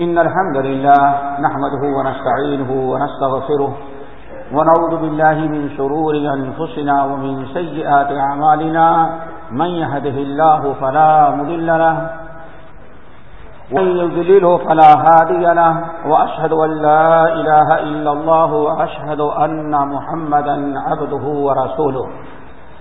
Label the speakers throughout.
Speaker 1: إن الحمد لله نحمده ونستعينه ونستغفره ونعوذ بالله من شرور أنفسنا ومن سيئات أعمالنا من يهده الله فلا مذل له ومن يذلله فلا هادي له وأشهد أن لا إله إلا الله وأشهد أن محمدا عبده ورسوله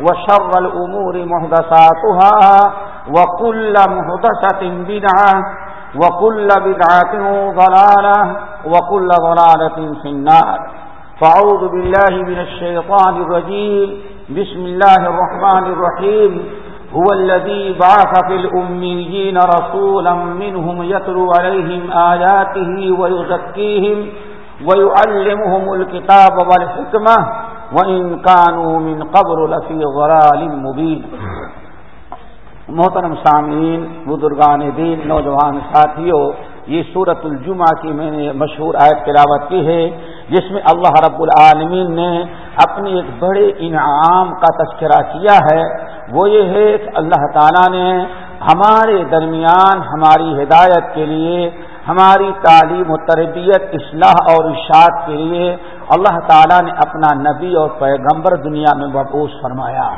Speaker 1: وشر الأمور مهدساتها وكل مهدسة بدعة وكل بدعة ضلالة وكل ضلالة في النار. فعوذ بالله من الشيطان الرجيم. بسم الله الرحمن الرحيم. هو الذي بعث في الأميين رسولا منهم يتلو عليهم آياته ويزكيهم ويعلمهم الكتاب والحكمة وإن كانوا من قبر لفي ضلال محترم سامعین، بزرگان دین، نوجوان ساتھیوں، یہ صورت الجمعہ کی میں نے مشہور آیت تلاوت کی ہے، جس میں اللہ رب العالمین نے اپنے ایک بڑے انعام کا تذکرہ کیا ہے۔ وہ یہ ہے کہ اللہ تعالیٰ نے ہمارے درمیان ہماری ہدایت کے لیے، ہماری تعلیم و تربیت، اصلاح اور اشاعت کے لیے اللہ تعالیٰ نے اپنا نبی اور پیغمبر دنیا میں مبوس فرمایا۔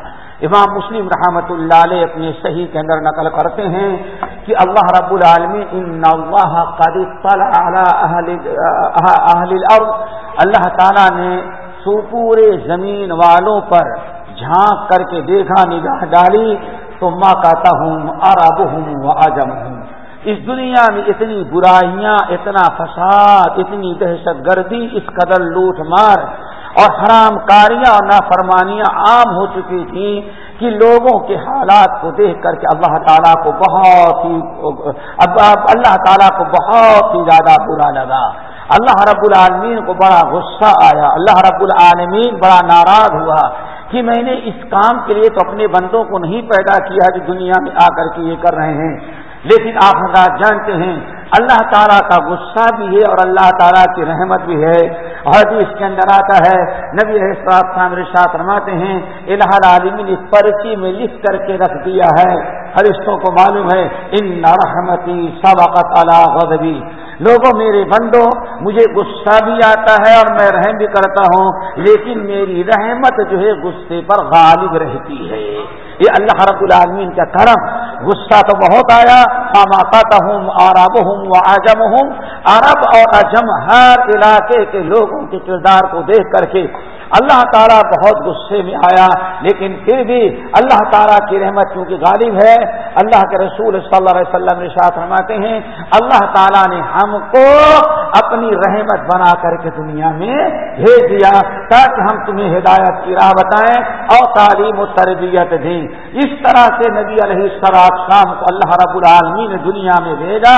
Speaker 1: امام مسلم رحمۃ اللہ علیہ اپنے صحیح کے اندر نقل کرتے ہیں کہ اللہ رب العالمین ان اللہ اہل الارض۔ اللہ تعالیٰ نے سو پورے زمین والوں پر جھانک کر کے دیکھا، نگاہ ڈالی۔ تو ماں کہتا ہوں ارب ہوں و اجم ہوں اس دنیا میں اتنی برائیاں، اتنا فساد، اتنی دہشت گردی، اس قدر لوٹ مار اور حرام کاریاں اور نافرمانیاں عام ہو چکی تھیں کہ لوگوں کے حالات کو دیکھ کر کے اللہ تعالیٰ کو بہت ہی اللہ تعالیٰ کو بہت ہی زیادہ برا لگا۔ اللہ رب العالمین کو بڑا غصہ آیا۔ اللہ رب العالمین بڑا ناراض ہوا کہ میں نے اس کام کے لیے تو اپنے بندوں کو نہیں پیدا کیا کہ دنیا میں آ کر کے یہ کر رہے ہیں۔ لیکن آپ حضرات جانتے ہیں، اللہ تعالیٰ کا غصہ بھی ہے اور اللہ تعالیٰ کی رحمت بھی ہے۔ اور اس کے اندر آتا ہے، نبی رشاط رماتے ہیں، الہ عالمین اس پرچی میں لکھ کر کے رکھ دیا ہے۔ فرشتوں کو معلوم ہے، ان رحمتی سبقت اللہ غضبی۔ لوگوں، میرے بندو مجھے غصہ بھی آتا ہے اور میں رحم بھی کرتا ہوں، لیکن میری رحمت جو ہے غصے پر غالب رہتی ہے۔ یہ اللہ رب العالمین کا کرم۔ غصہ تو بہت آیا۔ ماتا ہوں عرب ہوں و اجم ہوں عرب اور اجم ہر علاقے کے لوگوں کے کردار کو دیکھ کر کے اللہ تعالیٰ بہت غصے میں آیا، لیکن پھر بھی اللہ تعالیٰ کی رحمت کیونکہ غالب ہے، اللہ کے رسول صلی اللہ علیہ وسلم نے فرماتے ہیں، اللہ تعالیٰ نے ہم کو اپنی رحمت بنا کر کے دنیا میں بھیج دیا تاکہ ہم تمہیں ہدایت کی راہ بتائیں اور تعلیم و تربیت دیں۔ اس طرح سے نبی علیہ السلام شام کو اللہ رب العالمی نے دنیا میں بھیجا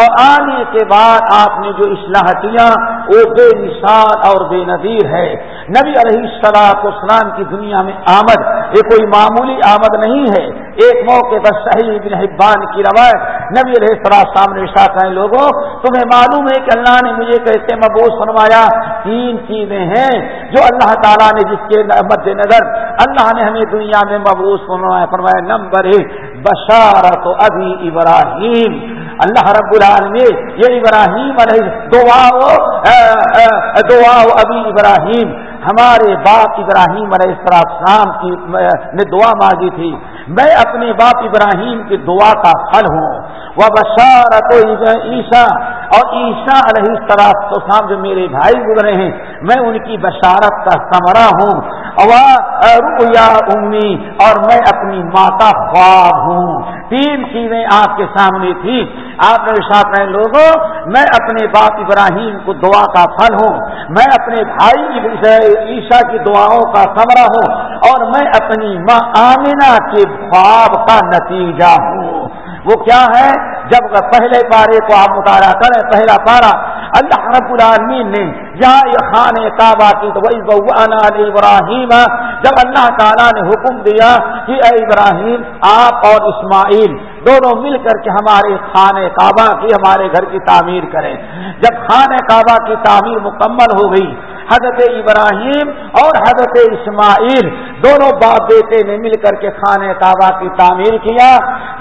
Speaker 1: اور آنے کے بعد آپ نے جو اصلاح کیا وہ بے مثال اور بے نظیر ہے۔ نبی علیہ السلاط اسلام کی دنیا میں آمد، یہ کوئی معمولی آمد نہیں ہے۔ ایک موقع پر صحیح بن حبان کی روایت، نبی علیہ السلام سامنے ساتھ ہیں لوگوں تمہیں معلوم ہے کہ اللہ نے مجھے کیسے مبوس فرمایا، تین چیزیں ہیں جو اللہ تعالیٰ نے جس کے مد نظر اللہ نے ہمیں دنیا میں مبوس فرمایا۔ فرمایا، نمبر ایک، بشارت ابھی ابراہیم۔ اللہ رب العالمین، یہ ابراہیم علیہ دعا دعا ابھی ابراہیم۔ ہمارے باپ ابراہیم علیہ السلام کی نے دعا مانگی تھی، میں اپنے باپ ابراہیم کی دعا کا پھل ہوں۔ وہ بشارت عیسیٰ اور عیشا علیہ طرح تو صاحب جو میرے بھائی گزرے ہیں، میں ان کی بشارت کا سمرا ہوں۔ ریا امی، اور میں اپنی ماں کا خواب ہوں۔ تین چیزیں آپ کے سامنے تھی۔ آپ نے ساتھ رہے لوگوں میں اپنے باپ ابراہیم کو دعا کا پھل ہوں۔ میں اپنے بھائی عیشا کی دعاؤں کا سمرا ہوں۔ اور میں اپنی ماں آمینہ کے خواب کا نتیجہ ہوں۔ وہ کیا ہے؟ جب پہلے پارے کو آپ مطالعہ کریں، پہلا پارا اللہ رب العالمین نے، یا خان کعبہ کی تو وہی ابراہیم جب اللہ تعالیٰ نے حکم دیا کہ اے ابراہیم، آپ اور اسماعیل دونوں مل کر کے ہمارے خان کعبہ کی، ہمارے گھر کی تعمیر کریں۔ جب خان کعبہ کی تعمیر مکمل ہو گئی حضرت ابراہیم اور حضرت اسماعیل دونوں باپ بیٹے نے مل کر کے خانہ کعبہ کی تعمیر کیا۔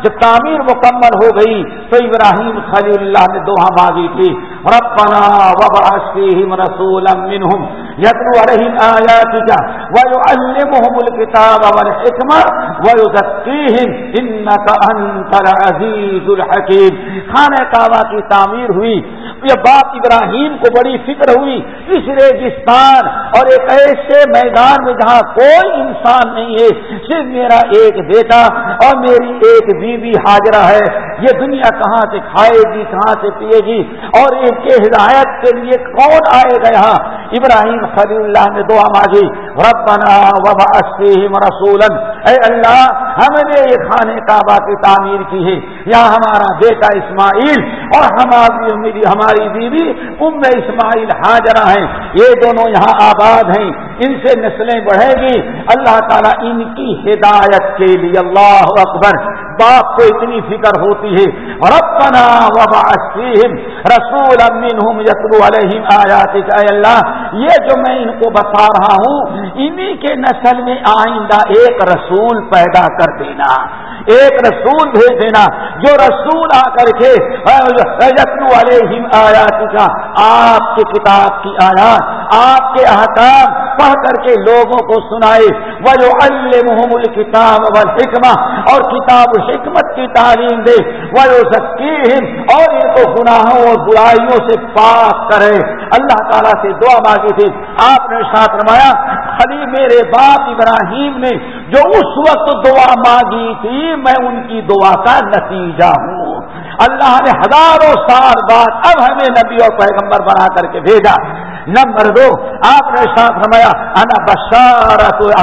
Speaker 1: جب تعمیر مکمل ہو گئی تو ابراہیم خلیل اللہ نے دوہا مانگی تھی۔ ربنا وبعث رسولا منهم يتلو عليهم آياتك ويعلمهم الكتاب والحكمة ويزكيهم إنك أنت العزيز الحكيم خانہ کعبہ کی تعمیر ہوئی۔ یہ باپ ابراہیم کو بڑی فکر ہوئی اس ریگستان اور ایک ایسے میدان میں جہاں کوئی انسان نہیں ہے، صرف میرا ایک بیٹا اور میری ایک بیوی حاضرہ ہے۔ یہ دنیا کہاں سے کھائے گی، کہاں سے پیے گی؟ اور ان کے ہدایت کے لیے کون آئے گا یہاں؟ ابراہیم خلی اللہ نے دعا مانگی، ربنا وبا رسولن اے اللہ، ہم نے یہ خانے کعبہ کی تعمیر کی ہے۔ یہاں ہمارا بیٹا اسماعیل اور ہماری ہماری بیوی ام اسماعیل حاضرہ ہیں۔ یہ دونوں یہاں آباد ہیں۔ ان سے نسلیں بڑھے گی۔ اللہ تعالیٰ ان کی ہدایت کے لیے اللہ اکبر۔ باپ کو اتنی فکر ہوتی ہے، ربنا وبا رسول منہم یتلو علیہم آیات اے اللہ، یہ جو میں ان کو بتا رہا ہوں، انہی کے نسل میں آئندہ ایک رسول پیدا کر دینا، ایک رسول بھیج دینا جو رسول آ کر کے یتلو علیہم آیات کا آپ کی کتاب کی آیات، آپ کے احکام پڑھ کر کے لوگوں کو سنائے وہ جو اللہ کتاب و حکمہ اور کتاب حکمت کی تعلیم دے وہ اور ان کو گناہوں اور برائیوں سے پاک کرے۔ اللہ تعالیٰ سے دعا مانگی تھی۔ آپ نے ساتھ رمایا خلی میرے باپ ابراہیم نے جو اس وقت دعا مانگی تھی، میں ان کی دعا کا نتیجہ ہوں اللہ نے ہزاروں سال بعد اب ہمیں نبی اور پیغمبر بنا کر کے بھیجا۔ نمبر دو، آپ نے ساتھ رمایا انا بشارت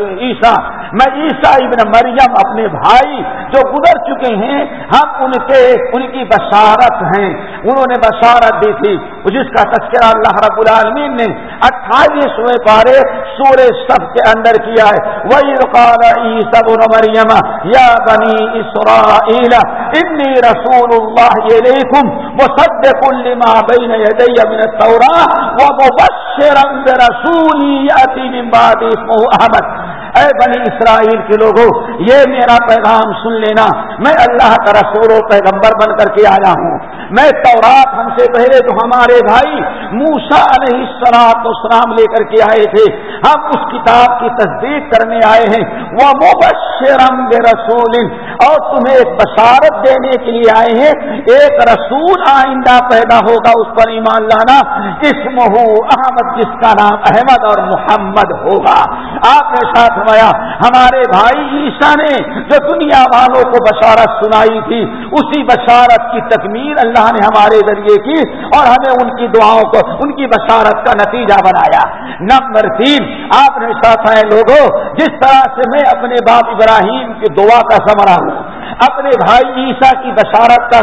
Speaker 1: عیسا میں عیسا ابن مریم اپنے بھائی جو گزر چکے ہیں، ہم ان کے، ان کی بشارت ہیں۔ انہوں نے بشارت دی تھی۔ جس کا تذکرہ اللہ رب العالمین نے اٹھائیسویں پارے سورے سب کے اندر کیا ہے؟ وہی رقال عیسا بن مریم یا بنی اسرائیل انی رسول اللہ علیکم مصدق لما بین یدی من التوراہ ومبشرا برسولی یاتی من بعد اسمه احمد اے بنی اسرائیل کے لوگوں یہ میرا پیغام سن لینا۔ میں اللہ کا رسول و پیغمبر بن کر کے آیا ہوں۔ میں تورات ہم سے پہلے تو ہمارے بھائی موسا علیہ السلام اسلام لے کر کے آئے تھے۔ ہم اس کتاب کی تصدیق کرنے آئے ہیں۔ وہ مبشرم رسول اور تمہیں ایک بشارت دینے کے لیے آئے ہیں۔ ایک رسول آئندہ پیدا ہوگا، اس پر ایمان لانا۔ اسم ہو احمد، جس کا نام احمد اور محمد ہوگا۔ آپ نے ساتھ فرمایا، ہمارے بھائی عیسیٰ نے جو دنیا والوں کو بشارت سنائی تھی، اسی بشارت کی تکمیل اللہ نے ہمارے ذریعے کی اور ہمیں ان کی دعاؤں کو، ان کی بشارت کا نتیجہ بنایا۔ نمبر تین آپ نے ساتھ آئے لوگوں جس طرح سے میں اپنے باپ ابراہیم کی دعا کا سمرا ہوں، اپنے بھائی عیسیٰ کی بشارت کا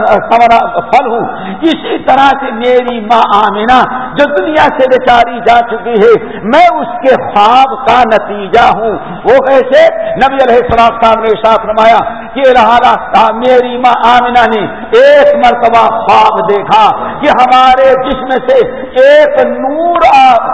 Speaker 1: پھل ہوں، اسی طرح سے میری ماں آمینہ جو دنیا سے بیچاری جا چکی ہے، میں اس کے خواب کا نتیجہ ہوں۔ وہ کیسے؟ نبی علیہ السلام صاحب نے ساتھ رمایا کہ لہٰذا میری ماں آمینہ نے ایک مرتبہ خواب دیکھا کہ ہمارے جسم سے ایک نور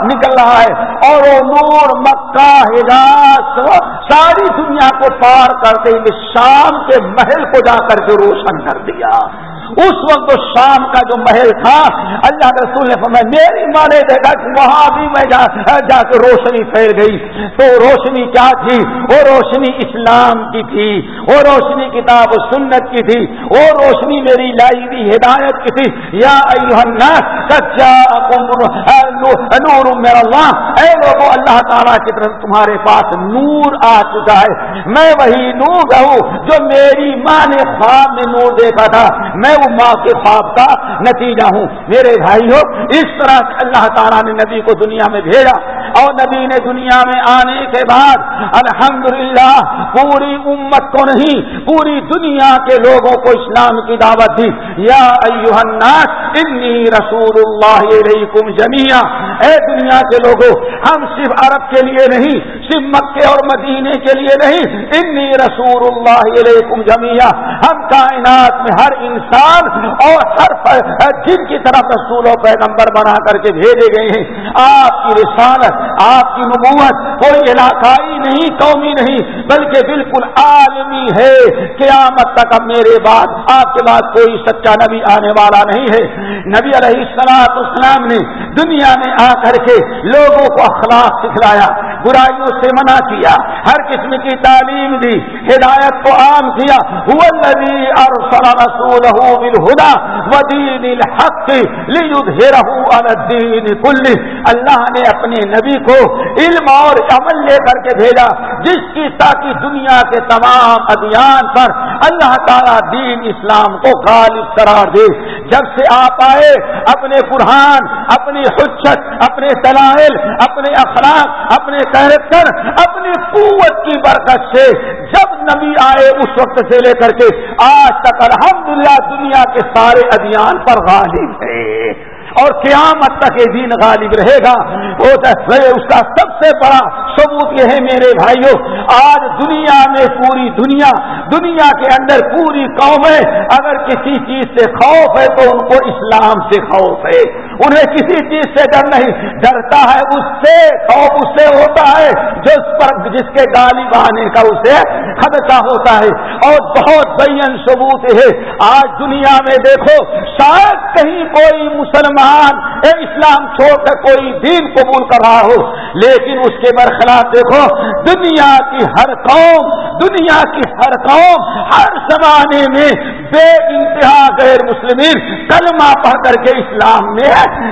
Speaker 1: نکل رہا ہے اور وہ نور مکہ حجاز ساری دنیا کو پار کرتے ہوئے شام کے محل کو جا کر کے روشن کر دیا۔ اس وقت شام کا جو محل تھا اللہ کے رسول نے فرمایا میری ماں نے دیکھا کہ وہاں بھی میں جا, جا کے روشنی پھیل گئی۔ تو روشنی کیا تھی؟ وہ روشنی اسلام کی تھی۔ وہ روشنی کتاب و سنت کی تھی، وہ روشنی میری لائی ہوئی ہدایت کی تھی۔ یا سچا نور میرا اللہ. اے لوگوں اللہ تعالیٰ کی طرف تمہارے پاس نور آ چکا ہے. میں وہی نور ہوں جو میری ماں نے خواب میں نور دیکھا تھا. میں وہ ماں کے خواب کا نتیجہ ہوں. میرے بھائی ہو، اس طرح اللہ تعالیٰ نے نبی کو دنیا میں بھیجا اور نبی نے دنیا میں آنے کے بعد الحمدللہ پوری امت کو نہیں، پوری دنیا کے لوگوں کو اسلام کی دعوت دی. یا الناس، انی رسول اللہ علیکم جمیا اے دنیا کے لوگوں ہم صرف عرب کے لیے نہیں، صرف مکے اور مدینے کے لیے نہیں، انی رسول اللہ علیکم جمیا ہم کائنات میں ہر انسان اور ہر جن کی طرف رسول و پیغمبر بنا کر کے بھیجے گئے ہیں۔ آپ کی رسالت، آپ کی نبوت کوئی علاقائی نہیں، قومی نہیں، بلکہ بالکل عالمی ہے۔ قیامت تک اب میرے بعد، آپ کے بعد کوئی سچا نبی آنے والا نہیں ہے۔ نبی علیہ السلاط اسلام نے دنیا میں آ کر کے لوگوں کو اخلاق سکھلایا۔ برائیوں سے منع کیا، ہر قسم کی تعلیم دی، ہدایت کو عام کیا۔ اللہ نے اپنے نبی کو علم اور عمل لے کر کے بھیجا، جس کی تاکہ دنیا کے تمام ادیان پر اللہ تعالیٰ دین اسلام کو غالب قرار دے۔ جب سے آپ آئے، اپنے قرآن، اپنی حجت، اپنے دلائل، اپنے اخلاق، اپنے کیریکٹر اپنی قوت کی برکت سے جب نبی آئے اس وقت سے لے کر کے آج تک الحمدللہ دنیا کے سارے ادیان پر غالب ہے اور قیامت تک یہ دین غالب رہے گا۔ اس کا سب سے بڑا ثبوت یہ ہے میرے بھائیوں آج دنیا میں پوری دنیا دنیا کے اندر پوری قوم ہے۔ اگر کسی چیز سے خوف ہے تو ان کو اسلام سے خوف ہے۔ انہیں کسی چیز سے ڈر نہیں، ڈرتا ہے اس سے، خوف اس سے ہوتا ہے۔ جس پر، جس کے غالب آنے کا اسے خدشہ ہوتا ہے۔ اور بہت بین ثبوت ہے۔ آج دنیا میں دیکھو، شاید کہیں کوئی مسلمان، اے اسلام چھوڑ کر کوئی دین قبول کر رہا ہو، لیکن اس کے برخلاف دیکھو، دنیا کی ہر قوم، دنیا کی ہر قوم ہر زمانے میں بے انتہا غیر مسلمین کلمہ پڑھ کر کے اسلام میں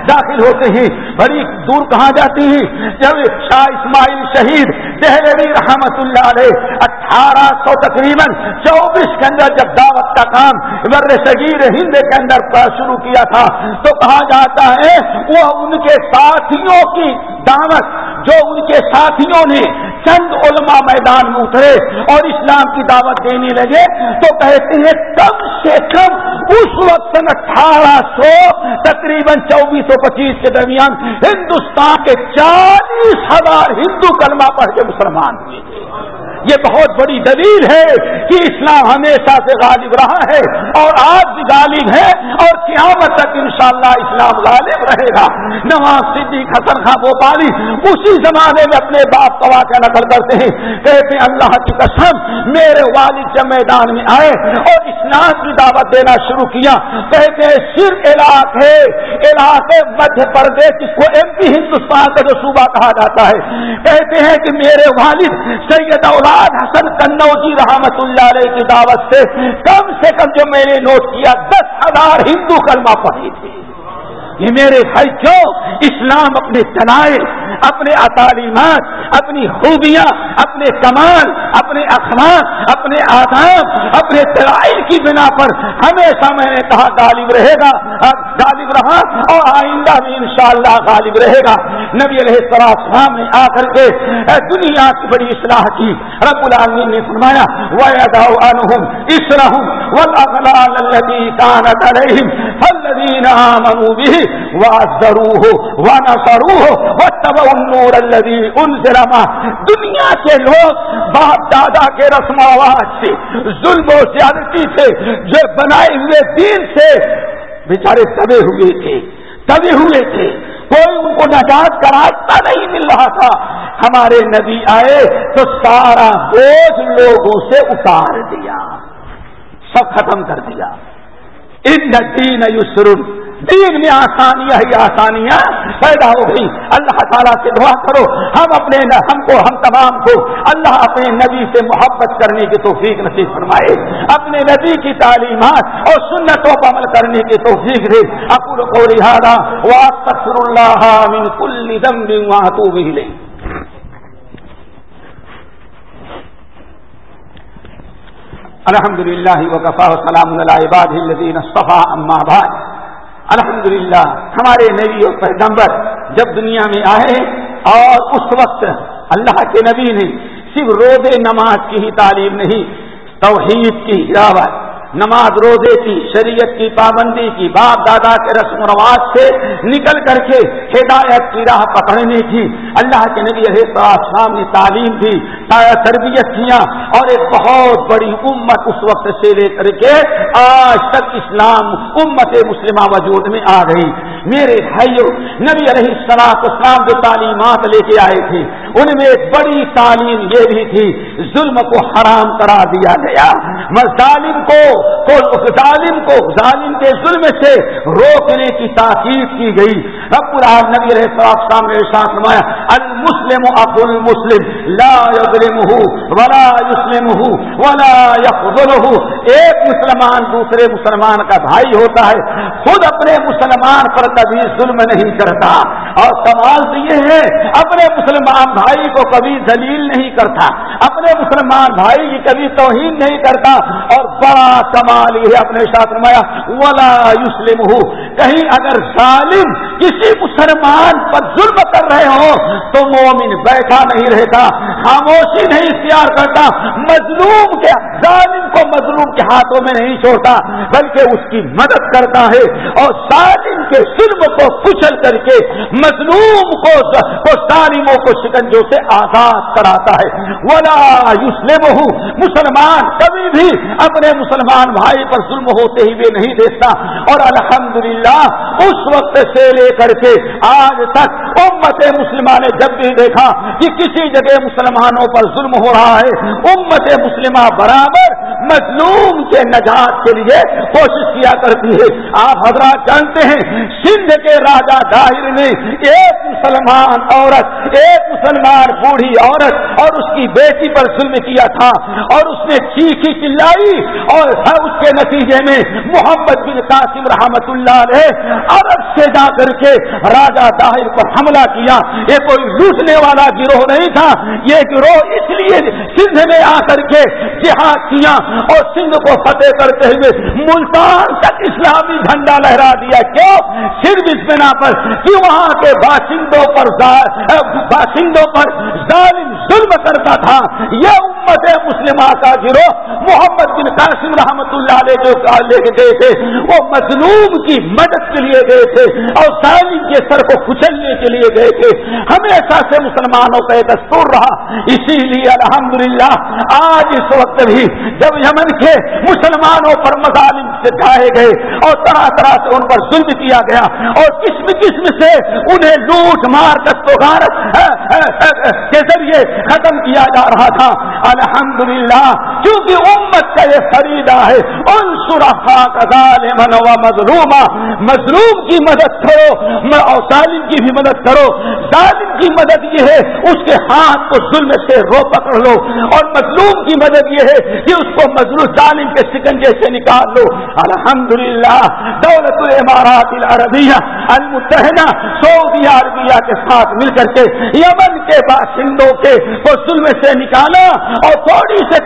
Speaker 1: داخل ہوتے ہیں۔ بڑی دور کہاں جاتی ہیں؟ جب شاہ اسماعیل شہید دہلوی رحمت اللہ علیہ اٹھارہ سو تقریباً چوبیس کے اندر جب دعوت کا کام ور صغیر ہند کے اندر شروع کیا تھا تو کہا جاتا ہے؟ وہ ان کے ساتھیوں کی دعوت جو ان کے ساتھیوں نے چند علماء میدان میں اترے اور اسلام کی دعوت دینے لگے تو کہتے ہیں کم سے کم اس وقت سن اٹھارہ سو تقریباً چوبیس سو پچیس کے درمیان ہندوستان کے چالیس ہزار ہندو کلمہ پڑھ کے مسلمان ہوئے تھے۔ یہ بہت بڑی دلیل ہے کہ اسلام ہمیشہ سے غالب رہا ہے اور آج بھی غالب ہے اور قیامت تک انشاءاللہ اسلام غالب رہے گا۔ نواز صدیق حسن خان بھوپالی اسی زمانے میں اپنے باپ کا واقعہ نقل کرتے ہیں۔ کہتے ہیں اللہ کی قسم، میرے والد جب میدان میں آئے اور اسلام کی دعوت دینا شروع کیا، کہتے ہیں صرف علاقے علاقے مدھیہ پردیش جس کو ایم پی ہندوستان کا جو صوبہ کہا جاتا ہے۔ کہتے ہیں کہ میرے والد سید اولاد حسن کنوجی رحمت اللہ علیہ کی دعوت سے کم سے کم جو میں نے نوٹ کیا، دس ہزار ہندو کلمہ پڑھی تھی یہ میرے بھائی کیوں اسلام اپنے تنائے، اپنے اطالیمات اپنی خوبیاں، اپنے کمال، اپنے اخلاق، اپنے آداب، اپنے ترائل کی بنا پر ہمیشہ میں نے کہا غالب رہے گا، غالب رہا اور آئندہ بھی انشاءاللہ غالب رہے گا۔ نبی علیہ السلام نے آ کر کے دنیا کی بڑی اصلاح کی۔ رب العالمین نے فرمایا، وَيَدَعُ إِسْرَهُمْ وَالْأَغْلَالَ الَّذِي كَانَتْ ما دنیا کے لوگ باپ دادا کے رسم آواز سے، ظلم و زیادتی سے، جو بنائے ہوئے دین سے بیچارے تبے ہوئے تھے، تبے ہوئے تھے۔ کوئی ان کو نجات کا راستہ نہیں مل رہا تھا۔ ہمارے نبی آئے تو سارا بوجھ لوگوں سے اتار دیا، سب ختم کر دیا۔ ان دین یسرن دین میں آسانیاں ہی آسانیاں پیدا ہو گئی۔ اللہ تعالیٰ سے دعا کرو۔ ہم اپنے ہم کو ہم تمام کو اللہ اپنے نبی سے محبت کرنے کی توفیق نصیب فرمائے۔ اپنے نبی کی تعلیمات اور سنتوں پر عمل کرنے کی توفیق دے۔ اپر کو رہا واسطر اللہ من کل دم وہاں تو بھی لے الحمد للہ وقفا سلام اللہ الدین صفا اما بھائی الحمد للہ ہمارے نبی و پیغمبر جب دنیا میں آئے اور اس وقت اللہ کے نبی نے صرف روز نماز کی ہی تعلیم نہیں، توحید کی ہراوت نماز روزے کی، شریعت کی، پابندی کی، باپ دادا کے رسم و رواج سے نکل کر کے ہدایت کی راہ پکڑنے کی۔ اللہ کے نبی السلام نے تعلیم دی، تربیت کیا اور ایک بہت بڑی امت اس وقت سے لے کر کے آج تک اسلام امت مسلمہ وجود میں آ گئی۔ میرے بھائیوں نبی علیہ السلام اسلام جو تعلیمات لے کے آئے تھے ان میں ایک بڑی تعلیم یہ بھی تھی، ظلم کو حرام کرا دیا گیا۔ ظالم کو ظالم کو، ظالم کے ظلم سے روکنے کی تاکید کی گئی۔ رب العال نبی علیہ السلام نے ساتھ نمایا المسلم ابو المسلم، لا يظلمه ولا يسلمه ولا يخذله ایک مسلمان دوسرے مسلمان کا بھائی ہوتا ہے، خود اپنے مسلمان پر کبھی ظلم نہیں کرتا۔ اور سوال تو یہ ہے، اپنے مسلمان بھائی کو کبھی دلیل نہیں کرتا، اپنے مسلمان بھائی کی کبھی توہین نہیں کرتا، اور بڑا کمال یہ اپنے ساتھ نمایا ولا یوسلم ہو کہیں اگر ظالم کسی مسلمان پر ظلم کر رہے ہو، تو مومن بیٹھا نہیں رہتا، خاموشی نہیں اختیار کرتا، مظلوم کے، ظالم کو مظلوم کے ہاتھوں میں نہیں چھوڑتا، بلکہ اس کی مدد کرتا ہے اور ظالم کے ظلم کو کچل کر کے مظلوم کو ظالموں کو شکنجوں سے آزاد کراتا ہے۔ ولا یوسلم مسلمان کبھی بھی اپنے مسلمان بھائی پر ظلم ہوتے ہی نہیں دیکھتا۔ اور الحمدللہ، اس وقت سے لے کر کے آج تک امت مسلمہ نے جب بھی دیکھا کہ کسی جگہ مسلمانوں پر ظلم ہو رہا ہے، امت مسلمہ برابر مظلوم کے نجات کے لیے کوشش کیا کرتی ہے۔ آپ حضرات جانتے ہیں، سندھ کے راجا داہر نے ایک مسلمان عورت، ایک مسلمان بوڑھی عورت اور اس کی بیٹی پر ظلم کیا تھا اور اس نے چیخی چلائی اور اس کے نتیجے میں محمد بن قاسم رحمت اللہ علیہ عرب سے جا کر کے راجا داہر پر حملہ کیا۔ یہ کوئی لوٹنے والا گروہ نہیں تھا، یہ گروہ اس لیے سندھ میں آ کر کے جہاد کیا۔ اور سندھ کو فتح کرتے ہوئے ملتان تک اسلامی جھنڈا لہرا دیا۔ کیوں؟ صرف اس بنا پر کہ وہاں کے باشندوں پر باشندوں پر ظالم ظلم کرتا تھا۔ یہ امت مسلمہ کا گروہ محمد بن قاسم رحمت اللہ علیہ جو لے کے گئے تھے، وہ مظلوم کی مدد کے لیے گئے تھے اور ظالم کے سر کو کچلنے کے لیے گئے تھے۔ ہمیشہ سے مسلمانوں کا یہ دستور رہا۔ اسی لیے الحمدللہ، آج اس وقت بھی جب یمن کے مسلمانوں پر مظالم سے ڈھائے گئے اور طرح طرح سے ان پر ظلم کیا گیا اور قسم قسم سے انہیں لوٹ مار کر تو کے ذریعے ختم کیا جا رہا تھا۔ الحمدللہ کیونکہ امت کا یہ فریدہ ہے ان سرخا کا ظالم و مظلومہ مظلوم کی مدد کرو اور ظالم کی بھی مدد کرو۔ ظالم کی مدد یہ ہے، اس کے ہاتھ کو ظلم سے رو پکڑ لو۔ اور مظلوم کی مدد یہ ہے کہ اس کو مظلوم ظالم کے سکنجے سے نکال لو۔ الحمدللہ، دولت الامارات العربیہ، المتحدہ، سعودی عربیہ کے ساتھ مل کر کے، یمن کے باشندوں کے کو ظلم سے نکالا اور تھوڑی سے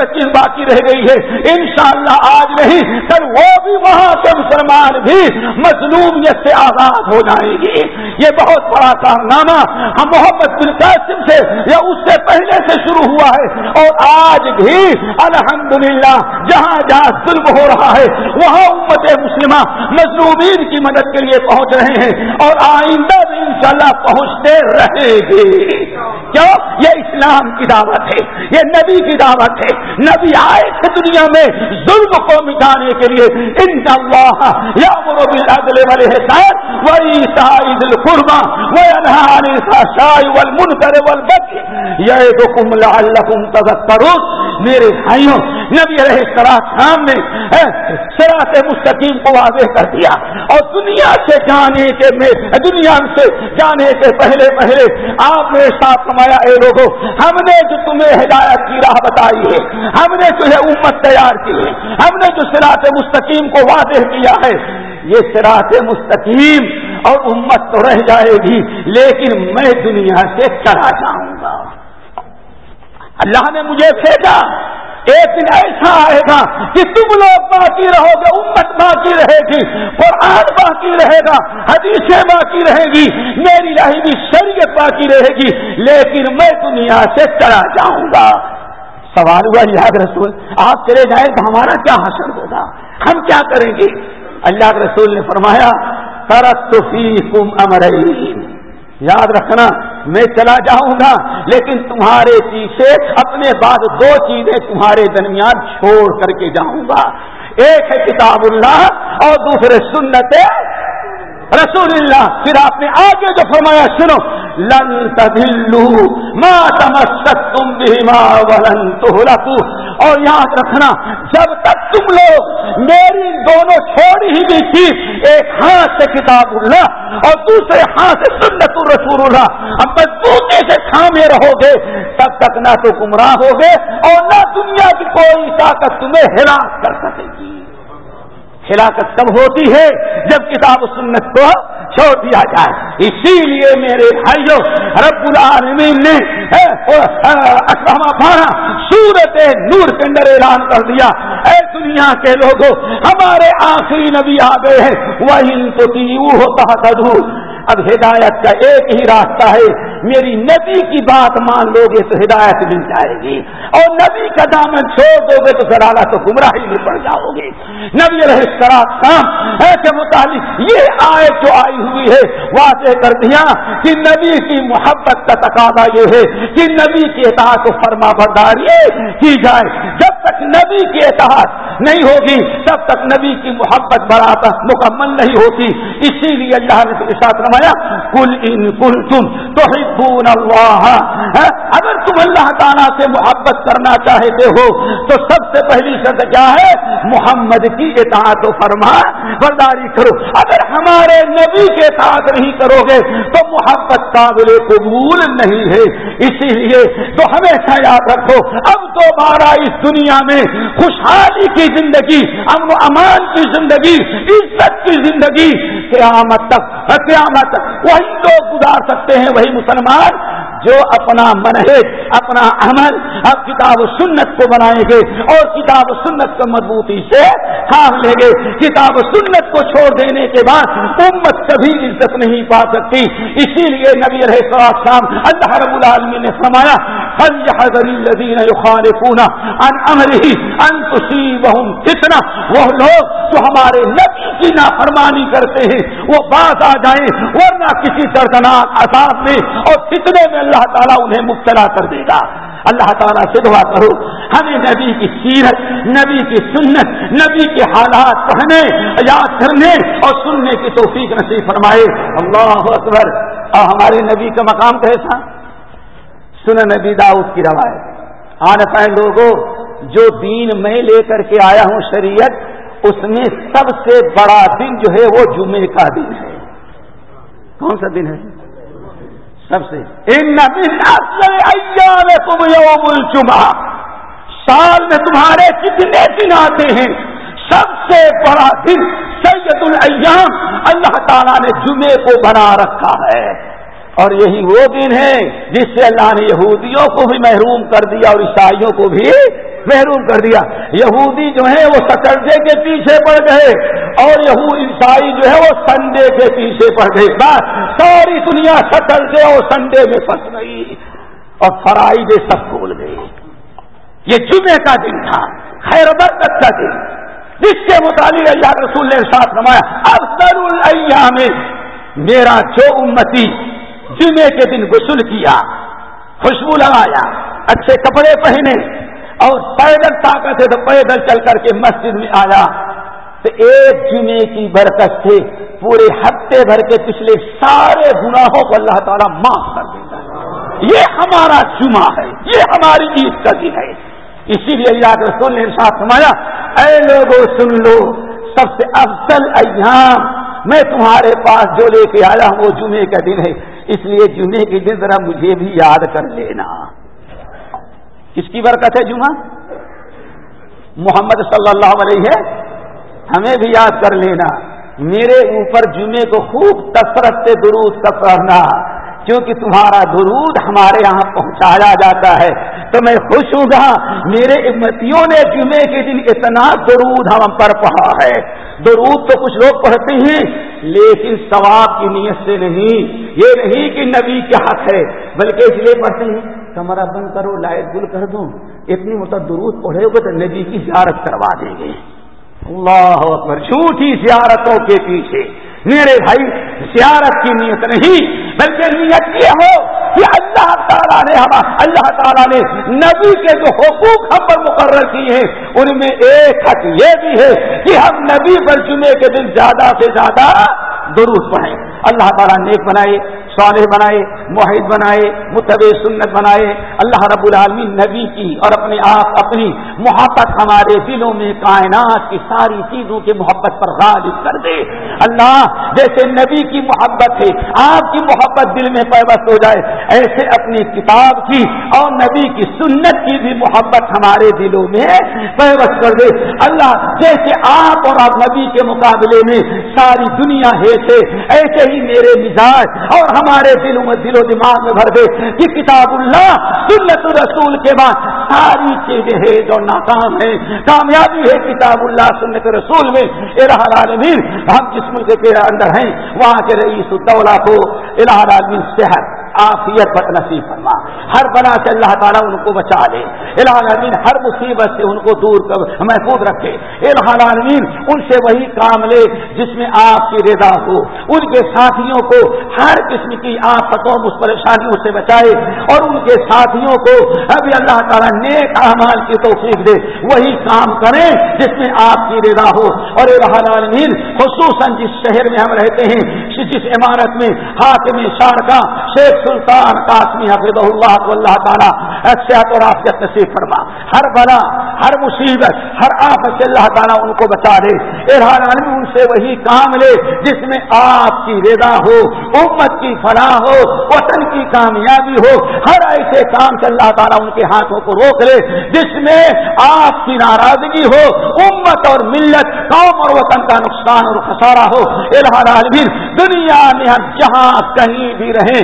Speaker 1: چیز باقی رہ گئی ہے۔ انشاءاللہ آج نہیں سر وہ بھی وہاں کے مسلمان بھی مظلومیت سے آزاد ہو جائیں گے۔ یہ بہت بڑا کارنامہ ہم محمد بن قاسم سے یا اس سے پہلے سے شروع ہوا ہے۔ اور آج بھی الحمد الحمدللہ، جہاں جہاں ظلم ہو رہا ہے، وہاں امت مسلمہ مظلومین کی مدد کے لیے پہنچ رہے ہیں اور آئندہ بھی انشاءاللہ پہنچتے رہیں گے۔ کیوں؟ یہ اسلام کی دعوت ہے، یہ نبی کی دعوت ہے۔ نبی آئے تھے دنیا میں ظلم کو مٹانے کے لیے۔ ان اللہ یا عدل والے حساب وہی شاہد القربا وہ انہار شاہ والمنکر والبغي يعظكم لعلكم تذكرون۔ میرے بھائیوں، نبی علیہ السلام نے سراط مستقیم کو واضح کر دیا۔ اور دنیا سے جانے کے میں، دنیا سے جانے کے پہلے پہلے آپ نے ساتھ کمایا اے لوگوں، ہم نے جو تمہیں ہدایت کی راہ بتائی ہے، ہم نے تمہیں امت تیار کی ہے، ہم نے جو سراط مستقیم کو واضح کیا ہے، یہ سراط مستقیم اور امت تو رہ جائے گی، لیکن میں دنیا سے چلا جاؤں۔ گا اللہ نے مجھے بھیجا۔ ایک دن ایسا آئے گا کہ تم لوگ باقی رہو گے، امت باقی رہے گی، قرآن باقی رہے گا، حدیثیں باقی رہے گی، میری رہی بھی شریعت باقی رہے گی، لیکن میں دنیا سے چلا جاؤں گا۔ سوال ہوا یاد رسول، آپ چلے جائیں تو ہمارا کیا حاصل ہوگا؟ ہم کیا کریں گے؟ اللہ کے رسول نے فرمایا کرت فی کم امرین۔ یاد رکھنا، میں چلا جاؤں گا، لیکن تمہارے پیچھے اپنے بعد دو چیزیں تمہارے درمیان چھوڑ کر کے جاؤں گا۔ ایک ہے کتاب اللہ اور دوسرے سنت رسول اللہ۔ پھر آپ نے آگے جو فرمایا، سنو لن تدلو ما تمسک تم بھی ولن تو اور یاد رکھنا، جب تک تم لوگ میری دونوں چھوڑی ہی بھی تھی، ایک ہاتھ سے کتاب اللہ اور دوسرے ہاتھ سے سنت الرسول اللہ۔ اب مضبوطی سے تھامے رہو گے، تب تک نہ تو گمراہ ہوگے اور نہ دنیا کی کوئی طاقت تمہیں ہلاک کر سکے گی۔ ہلاکت کب ہوتی ہے؟ جب کتاب سنت کو چھوڑ دیا جائے۔ اسی لیے میرے بھائیوں رب العالمین نے پارا سورت نور کے اندر اعلان کر دیا۔ اے دنیا کے لوگوں ہمارے آخری نبی آ گئے ہیں۔ وہ تو ہوتا اب ہدایت کا ایک ہی راستہ ہے۔ میری نبی کی بات مان لو گے تو ہدایت مل جائے گی اور نبی کا دامن چھوڑ دو گے تو سرالا تو گمراہی میں پڑ جاؤ گے۔ نبی شام ایسے متعلق یہ آئے جو آئی ہوئی ہے، واضح کر دیا کہ نبی کی محبت کا تقاضا یہ ہے کہ نبی کی اطاعت و فرما برداری کی جائے۔ جب تک نبی کی اطاعت نہیں ہوگی، تب تک نبی کی محبت برابر مکمل نہیں ہوتی۔ اسی لیے اللہ نے ساتھ رمایا کل ان کل تم تو ہی اللہ ہاں؟ اگر تم اللہ تعالیٰ سے محبت کرنا چاہتے ہو، تو سب سے پہلی شرط کیا ہے؟ محمد کی اطاعت و فرما برداری کرو۔ اگر ہمارے نبی کے ساتھ نہیں کرو گے، تو محبت قابل قبول نہیں ہے۔ اسی لیے تو ہمیشہ یاد رکھو، اب دوبارہ اس دنیا میں خوشحالی کی زندگی، امن و امان کی زندگی، عزت کی زندگی، قیامت تک قیامت تک۔ وہی لوگ گزار سکتے ہیں وہی مسلمان جو اپنا منہج، اپنا عمل، اب کتاب و سنت کو بنائیں گے اور کتاب و سنت کو مضبوطی سے تھام لیں گے۔ کتاب و سنت کو چھوڑ دینے کے بعد امت کبھی عزت نہیں پا سکتی۔ اسی لیے نبی رہے شام اللہ رب العالمین نے فرمایا کتنا وہ لوگ جو ہمارے نبی کی نافرمانی کرتے ہیں، وہ باز آ جائیں، ورنہ کسی دردناک عذاب میں اور فتنے میں اللہ تعالیٰ انہیں مبتلا کر دے گا۔ اللہ تعالیٰ سے دعا کرو، ہمیں نبی کی سیرت، نبی کی سنت، نبی کے حالات پڑھنے، یاد کرنے اور سننے کی توفیق نصیب فرمائے۔ اللہ اکبر اور ہمارے نبی کا مقام کیسا؟ سن نبی داؤد کی روایت۔ آنے پائے لوگوں جو دین میں لے کر کے آیا ہوں شریعت، اس میں سب سے بڑا دن جو ہے وہ جمعے کا دن ہے۔ کون سا دن ہے؟ سب سے۔ ان تم یوم الجمعہ۔ سال میں تمہارے کتنے دن آتے ہیں؟ سب سے بڑا دن سید الایام اللہ تعالیٰ نے جمعے کو بنا رکھا ہے۔ اور یہی وہ دن ہے جس سے اللہ نے یہودیوں کو بھی محروم کر دیا اور عیسائیوں کو بھی محروم کر دیا۔ یہودی جو ہے وہ سٹرڈے کے پیچھے پڑ گئے اور یہود عیسائی جو ہے وہ سنڈے کے پیچھے پڑ گئے۔ بس ساری دنیا سٹرڈے اور سنڈے میں پھنس گئی اور فرائیڈے سب بھول گئی یہ جمعے کا دن تھا، خیر برکت کا دن۔ جس کے متعلق اللہ رسول نے ساتھ نمایا افضل الایام میں میرا جو امتی جمعے کے دن غسل کیا، خوشبو لگایا، اچھے کپڑے پہنے اور پیدل طاقت ہے تو پیدل چل کر کے مسجد میں آیا۔ تو ایک جمعے کی برکت سے پورے ہفتے بھر کے پچھلے سارے گناہوں کو اللہ تعالیٰ معاف کر دیتا ہے۔ یہ ہمارا جمعہ ہے، یہ ہماری عید کا دن ہے۔ اسی لیے اللہ کے رسول نے ساتھ سمایا اے لوگوں سن لو، سب سے افضل ایام میں تمہارے پاس جو لے کے آیا ہوں وہ جمعے کا دن ہے۔ اس لیے جمعے کے دن ذرا مجھے بھی یاد کر لینا۔ کس کی برکت ہے جمعہ؟ محمد صلی اللہ علیہ ہے، ہمیں بھی یاد کر لینا۔ میرے اوپر جمعے کو خوب کثرت سے درود کا پڑھنا کیونکہ تمہارا درود ہمارے یہاں پہنچایا جاتا ہے، تو میں خوش ہوں گا۔ میرے امتیوں نے جمعے کے دن اتنا درود ہم پر پڑھا ہے۔ درود تو کچھ لوگ پڑھتے ہیں، لیکن ثواب کی نیت سے نہیں۔ یہ نہیں کہ نبی کے حق ہے، بلکہ اس لیے پڑھتے ہیں، کمرہ بند کرو، لائٹ گل کر دوں اتنی مطلب درود پڑھے گے تو نبی کی زیارت کروا دیں گے۔ اللہ اکبر، جھوٹی زیارتوں کے پیچھے۔ میرے بھائی، زیارت کی نیت نہیں، بلکہ نیت یہ ہو کہ اللہ تعالیٰ نے ہم اللہ تعالیٰ نے نبی کے جو حقوق ہم پر مقرر کیے ہیں، ان میں ایک حق یہ بھی ہے کہ ہم نبی پر جمعے کے دن زیادہ سے زیادہ درست پڑھیں۔ اللہ تعالیٰ نیک بنائے، صالح بنائے معاہد بنائے متب سنت بنائے۔ اللہ رب العالمین نبی کی اور اپنے آپ اپنی محبت ہمارے دلوں میں کائنات کی ساری چیزوں کی محبت پر غالب کر دے۔ اللہ جیسے نبی کی محبت ہے، آپ کی محبت دل میں پیوست ہو جائے، ایسے اپنی کتاب کی اور نبی کی سنت کی بھی محبت ہمارے دلوں میں پیوست کر دے۔ اللہ جیسے آپ اور آپ نبی کے مقابلے میں ساری دنیا ہے ایسے یہی میرے مزاج اور ہمارے دلوں میں دل و دماغ میں بھر دے کہ کتاب اللہ سنت رسول کے بعد ساری چیزیں ہیں جو ناکام ہیں۔ کامیابی ہے کتاب اللہ سنت رسول میں۔ الہ العالمین، ہم جس ملک کے اندر ہیں، وہاں کے رئیس الدولہ کو الہ العالمین صحت آفیت بد نصیب فرما۔ ہر بنا سے اللہ تعالیٰ ان کو بچا لے۔ العالمین، ہر مصیبت سے ان کو دور کر محفوظ رکھے۔ العالمین، ان سے وہی کام لے جس میں آپ کی رضا ہو۔ ان کے ساتھیوں کو ہر قسم کی آفتوں اس پریشانیوں سے بچائے۔ اور ان کے ساتھیوں کو ابھی اللہ تعالیٰ نیک اعمال کی توفیق دے۔ وہی کام کریں جس میں آپ کی رضا ہو۔ اور العالمین، خصوصاً جس شہر میں ہم رہتے ہیں، جس عمارت میں حاکم شارکا شیخ سلطان قاسمی حفظ اللہ کو اللہ تعالیٰ صحت اور آفیت نصیب فرما۔ ہر بلا، ہر مصیبت، ہر آفت سے اللہ تعالیٰ ان کو بچا دے ارحان عالمی ان سے وہی کام لے جس میں آپ کی رضا ہو، امت کی فلاح ہو، وطن کی کامیابی ہو۔ ہر ایسے کام سے اللہ تعالیٰ ان کے ہاتھوں کو روک لے جس میں آپ کی ناراضگی ہو، امت اور ملت، قوم اور وطن کا نقصان اور خسارہ ہو۔ ارحان عالمی دنیا میں ہم جہاں کہیں بھی رہیں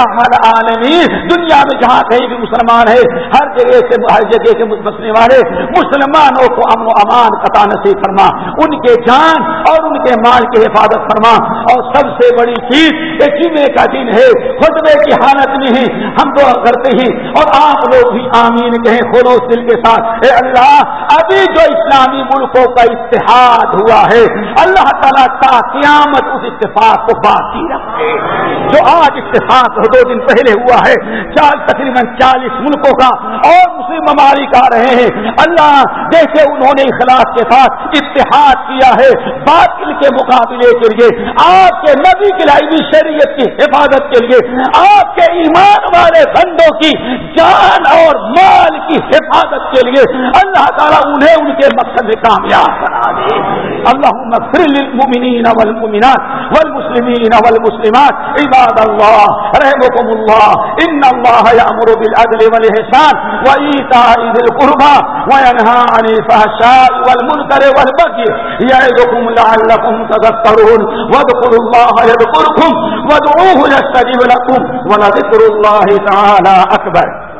Speaker 1: عالمین دنیا میں جہاں کہیں بھی مسلمان ہے ہر جگہ سے، ہر جگہ سے بسنے والے، مسلمانوں کو امن و امان قطع نصیب فرما، ان کے جان اور ان کے مال کی حفاظت فرما۔ اور سب سے بڑی چیز ایک جمعے کا دن ہے، خطبے کی حالت میں ہے ہم تو کرتے ہیں اور آپ لوگ بھی آمین کہیں خلوص دل کے ساتھ۔ اے اللہ، ابھی جو اسلامی ملکوں کا اتحاد ہوا ہے، اللہ تعالیٰ کا قیامت اس اتفاق کو باقی رکھے۔ جو آج اتفاق دو دن پہلے ہوا ہے چار تقریباً چالیس ملکوں کا اور مسلم ممالک آ رہے ہیں۔ اللہ جیسے انہوں نے اخلاص کے ساتھ اتحاد کیا ہے باطل کے مقابلے کے لیے، آپ کے نبی کی یعنی لائی شریعت کی حفاظت کے لیے، آپ کے ایمان والے بندوں کی جان اور مال کی حفاظت کے لیے اللہ تعالیٰ انہیں ان کے مقصد میں کامیاب بنا دے۔ اللہ للمؤمنین والمؤمنات والمسلمین والمسلمات. عباد اللہ رحمكم الله. إن الله يأمر بالعدل والإحسان وإيتاء ذي القربى وينهى عن الفحشاء والمنكر والبغي يعظكم لعلكم تذكرون. واذكروا الله يذكركم، وادعوه يستجب لكم. ولذكر الله تعالى أكبر.